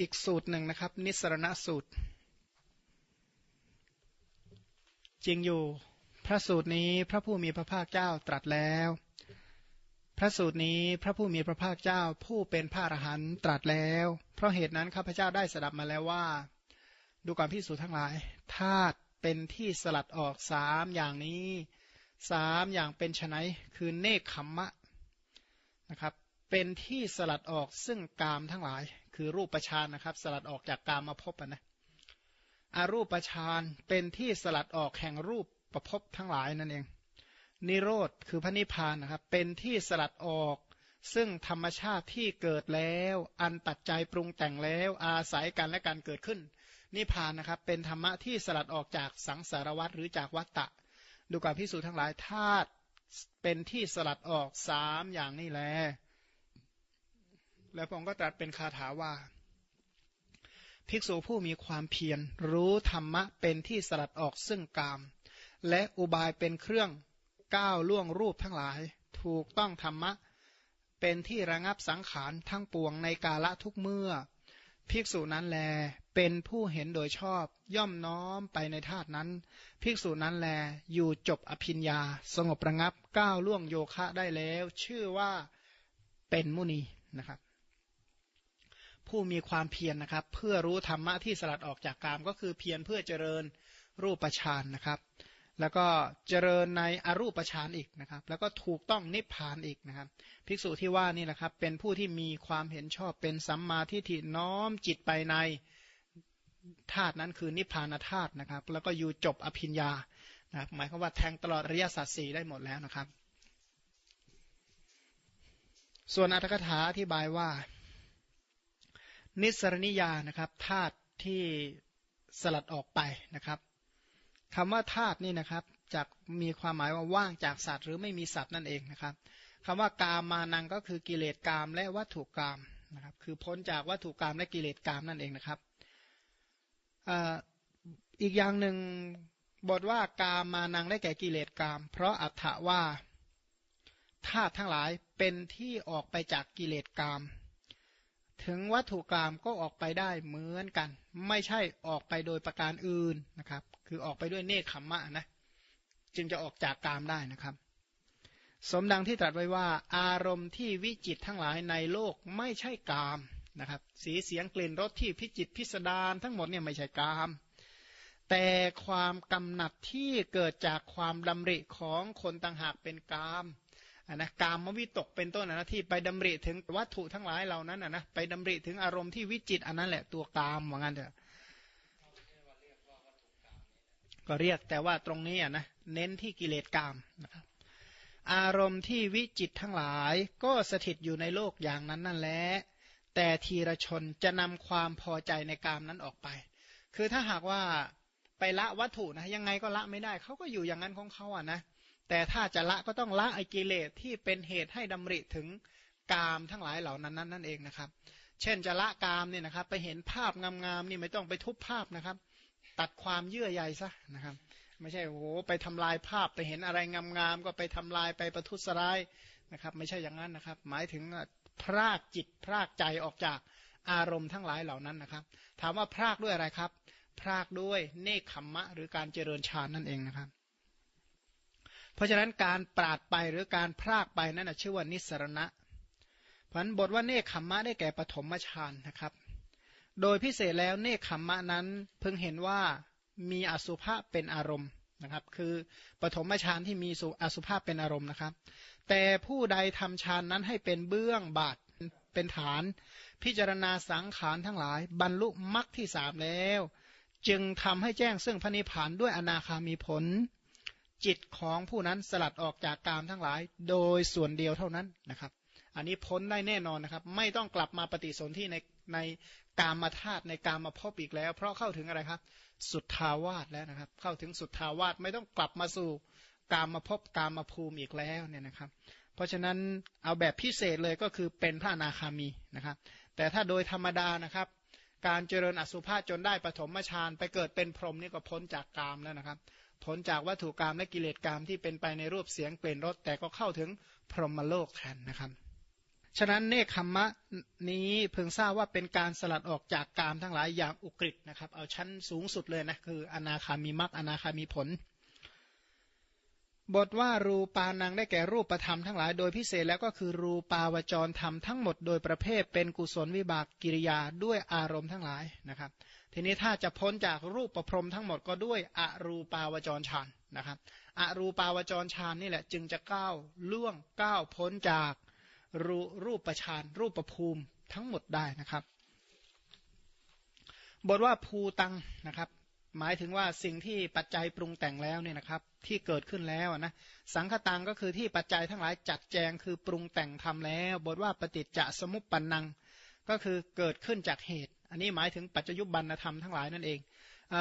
อีกสูตรหนึ่งนะครับ นิสรณสูตร จริงอยู่ พระสูตรนี้พระผู้มีพระภาคเจ้าตรัสแล้ว พระสูตรนี้พระผู้มีพระภาคเจ้าผู้เป็นพระอรหันต์ตรัสแล้ว เพราะเหตุนั้นข้าพเจ้าได้สดับมาแล้วว่า ดูก่อนพิสูจทั้งหลายธาตุเป็นที่สลัดออกสามอย่างนี้สามอย่างเป็นไนคือเนคขมมะนะครับ เป็นที่สลัดออกซึ่งกามทั้งหลาย คือรูปฌานนะครับ สลัดออกจากกามมาพบนะอารูปฌานเป็นที่สลัดออกแห่งรูปประพบทั้งหลายนั่นเอง นิโรธคือพระนิพพานนะครับ เป็นที่สลัดออก ซึ่งธรรมชาติที่เกิดแล้ว อันตัดใจปรุงแต่งแล้ว อาศัยกันและการเกิดขึ้น นิพพานนะครับ เป็นธรรมะที่สลัดออกจากสังสารวัฏหรือจากวัฏฏะดูการพิสูจน์ทั้งหลายธาตุเป็นที่สลัดออกสามอย่างนี้แหละ แล้วพระองค์ก็ตรัสเป็นคาถาว่า ภิกษุผู้มีความเพียรรู้ธรรมะเป็นที่สลัดออกซึ่งกาม และอุบายเป็นเครื่องก้าวล่วงรูปทั้งหลาย ถูกต้องธรรมะ เป็นที่ระงับสังขารทั้งปวงในกาละทุกเมื่อ ภิกษุนั้นแลเป็นผู้เห็นโดยชอบ ย่อมน้อมไปในธาตุนั้น ภิกษุนั้นแลอยู่จบอภิญญา สงบระงับก้าวล่วงโยคะได้แล้ว ชื่อว่าเป็นมุนีนะครับ ผู้มีความเพียรนนะครับ เพื่อรู้ธรรมะที่สลัดออกจากกามก็คือเพียรเพื่อเจริญรูปฌานนะครับ แล้วก็เจริญในอรูปฌานอีกนะครับ แล้วก็ถูกต้องนิพพานอีกนะครับ ภิกษุที่ว่านี่แหละครับ เป็นผู้ที่มีความเห็นชอบเป็นสัมมาทิฏฐิน้อมจิตไปในธาตุนั้นคือนิพพานธาตุนะครับ แล้วก็อยู่จบอภิญญานะหมายความว่าแทงตลอดระยะสัตสีได้หมดแล้วนะครับ ส่วนอัตถกถาอธิบายว่า นิสรณิยานะครับธาตุที่สลัดออกไปนะครับคำว่าธาตุนี่นะครับจากมีความหมายว่าว่างจากสัตว์หรือไม่มีสัตว์นั่นเองนะครับคำว่ากามมานังก็คือกิเลสกามและวัตถุกามนะครับคือพ้นจากวัตถุกามและกิเลสกามนั่นเองนะครับอีกอย่างหนึ่งบทว่ากามมานังได้แก่กิเลสกาม เพราะอัฏฐว่าธาตุทั้งหลายเป็นที่ออกไปจากกิเลสกาม ถึงวัตถุกรรมก็ออกไปได้เหมือนกัน ไม่ใช่ออกไปโดยประการอื่นนะครับ คือออกไปด้วยเนคขมมะนะจึงจะออกจากกามได้นะครับ สมดังที่ตรัสไว้ว่า อารมณ์ที่วิจิตทั้งหลายในโลกไม่ใช่กามนะครับสีเสียงกลิ่นรสที่พิจิตพิสดารทั้งหมดเนี่ยไม่ใช่กาม แต่ความกำหนัดที่เกิดจากความดำริของคนต่างหากเป็นกาม นะกามวิตกเป็นต้นนะที่ไปดำริถึงวัตถุทั้งหลายเหล่านั้นนะไปดำริถึงอารมณ์ที่วิจิตอันนั้นแหละตัวกามว่างั้นเถอะก็เรียกแต่ว่าตรงนี้อะนะเน้นที่กิเลสกามนะครับอารมณ์ที่วิจิตทั้งหลายก็สถิตอยู่ในโลกอย่างนั้นนั่นแหละแต่ทีรชนจะนำความพอใจในกามนั้นออกไป คือถ้าหากว่าไปละวัตถุนะยังไงก็ละไม่ได้เขาก็อยู่อย่างนั้นของเขาอะนะ แต่ถ้าจะละก็ต้องละไอกิเลสที่เป็นเหตุให้ดำริถึงกามทั้งหลายเหล่านั้นนั่นเองนะครับ เช่นจะละกามเนี่ยนะครับ ไปเห็นภาพงามๆนี่ไม่ต้องไปทุบภาพนะครับ ตัดความเยื่อใยซะนะครับ ไม่ใช่โอ้ไปทำลายภาพไปเห็นอะไรงามๆก็ไปทำลายไปประทุษร้ายนะครับ ไม่ใช่อย่างนั้นนะครับ หมายถึงพรากจิตพรากใจออกจากอารมณ์ทั้งหลายเหล่านั้นนะครับ ถามว่าพรากด้วยอะไรครับ พรากด้วยเนคขมมะ หรือการเจริญฌานนั่นเองนะครับ เพราะฉะนั้นการปราดไปหรือการพรากไปนั่นชื่อว่านิสรณะพันบทว่าเนคขมมะได้แก่ปฐมฌานนะครับ โดยพิเศษแล้วเนคขมมะนั้นเพิ่งเห็นว่ามีอสุภะเป็นอารมณ์นะครับ คือปฐมฌานที่มีสุอสุภะเป็นอารมณ์นะครับ แต่ผู้ใดทำฌานนั้นให้เป็นเบื้องบาทเป็นฐาน พิจารณาสังขารทั้งหลาย บรรลุมรรคที่สามแล้ว จึงทำให้แจ้งซึ่งพระนิพพานด้วยอนาคามีผล จิตของผู้นั้นสลัดออกจากกามทั้งหลาย โดยส่วนเดียวเท่านั้นนะครับ อันนี้พ้นได้แน่นอนนะครับ ไม่ต้องกลับมาปฏิสนธิในในกามมาธาตุในกามมาพบอีกแล้ว เพราะเข้าถึงอะไรครับ สุดทาวาสแล้วนะครับ เข้าถึงสุดทาวาสไม่ต้องกลับมาสู่กามมาพบกามมาภูมิอีกแล้วเนี่ยนะครับ เพราะฉะนั้นเอาแบบพิเศษเลยก็คือเป็นพระนาคามีนะครับ แต่ถ้าโดยธรรมดานะครับ การเจริญอสุภะจนได้ปฐมฌานไปเกิดเป็นพรหมนี่ก็พ้นจากกามแล้วนะครับ พ้นจากวัตถุกรรมและกิเลสกรรมที่เป็นไปในรูปเสียงเปลี่ยนรสแต่ก็เข้าถึงพรหมโลกแทนนะครับฉะนั้นเนคขมมะนี้เพิ่งทราบว่าเป็นการสลัดออกจากกามทั้งหลายอย่างอุกฤษนะครับ เอาชั้นสูงสุดเลยนะ คืออนาคามีมรรคอนาคามีผล บทว่ารูปานังได้แก่รูปธรรมทั้งหลายโดยพิเศษแล้วก็คือรูปาวจรธรรมทั้งหมดโดยประเภทเป็นกุศลวิบากกิริยาด้วยอารมณ์ทั้งหลายนะครับ ทีนี้ถ้าจะพ้นจากรูปประพรมทั้งหมดก็ด้วยอรูปาวจรฌานนะครับอรูปาวจรฌานนี่แหละจึงจะก้าวล่วงก้าวพ้นจากรูรูปประชานรูปประภูมิทั้งหมดได้นะครับ บทว่าภูตังนะครับ หมายถึงว่าสิ่งที่ปัจจัยปรุงแต่งแล้วเนี่ยนะครับ ที่เกิดขึ้นแล้วนะสังคตังก็คือที่ปัจจัยทั้งหลายจัดแจงคือปรุงแต่งทำแล้ว บทว่าปฏิจจสมุปปนัง ก็คือเกิดขึ้นจากเหตุ อันนี้หมายถึงปัจจยุบันธรรมทั้งหลายนั่นเอง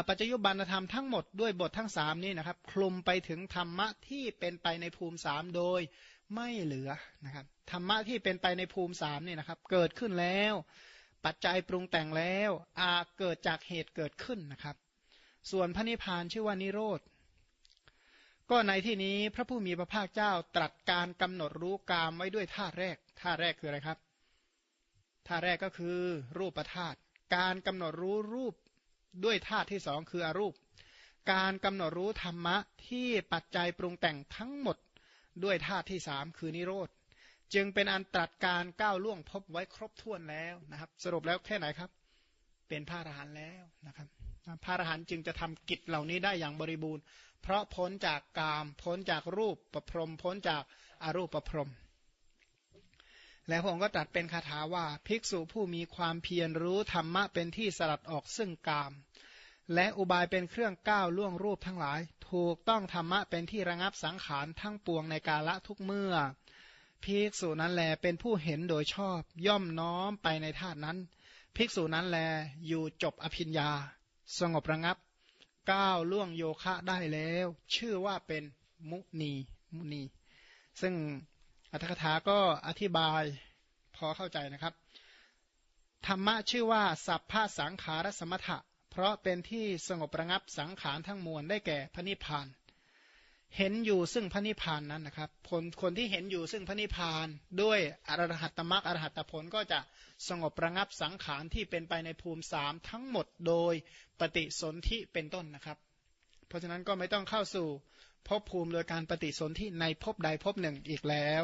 ปัจจยุบันธรรมทั้งหมดด้วยบททั้งสามนี้นะครับคลุมไปถึงธรรมะที่เป็นไปในภูมิสามโดยไม่เหลือนะครับธรรมะที่เป็นไปในภูมิสามนี่นะครับเกิดขึ้นแล้ว ปัจจัยปรุงแต่งแล้วอาเกิดจากเหตุเกิดขึ้นนะครับ ส่วนพระนิพพานชื่อว่านิโรธ ก็ในที่นี้พระผู้มีพระภาคเจ้าตรัสการกำหนดรู้กามไว้ด้วยท่าแรกท่าแรกคืออะไรครับท่าแรกก็คือรูปธาตุการกำหนดรู้รูปด้วยธาตุที่สองคืออรูป การกำหนดรู้ธรรมะที่ปัจจัยปรุงแต่งทั้งหมดด้วยธาตุที่สามคือนิโรธ จึงเป็นอันตรัสการก้าวล่วงพบไว้ครบถ้วนแล้วนะครับ สรุปแล้วแค่ไหนครับ เป็นพระอรหันต์แล้วนะครับ พระอรหันต์จึงจะทำกิจเหล่านี้ได้อย่างบริบูรณ์ เพราะพ้นจากกาม พ้นจากรูปประพรม พ้นจากอารูปประพรม แล้วพระองค์ก็ตรัสเป็นคาถาว่าภิกษุผู้มีความเพียรรู้ธรรมะเป็นที่สลัดออกซึ่งกาม และอุบายเป็นเครื่องก้าวล่วงรูปทั้งหลาย ถูกต้องธรรมะเป็นที่ระงับสังขารทั้งปวงในกาละทุกเมื่อภิกษุนั้นแลเป็นผู้เห็นโดยชอบย่อมน้อมไปในธาตุนั้น ภิกษุนั้นแลอยู่จบอภิญญา สงบระงับก้าวล่วงโยคะได้แล้ว ชื่อว่าเป็นมุนีมุนี ซึ่งอัตถกถาก็อธิบายพอเข้าใจนะครับ ธรรมะชื่อว่า สัพพะสังขารสมถะ เพราะเป็นที่สงบระงับสังขารทั้งมวลได้แก่พระนิพพาน เห็นอยู่ซึ่งพระนิพพานนั้นนะครับคนคนที่เห็นอยู่ซึ่งพระนิพพานด้วยอรหัตตมรรคอรหัตผลก็จะสงบระงับสังขารที่เป็นไปในภูมิสามทั้งหมดโดยปฏิสนธิเป็นต้นนะครับ เพราะฉะนั้นก็ไม่ต้องเข้าสู่ภพภูมิโดยการปฏิสนธิในภพใดภพหนึ่งอีกแล้ว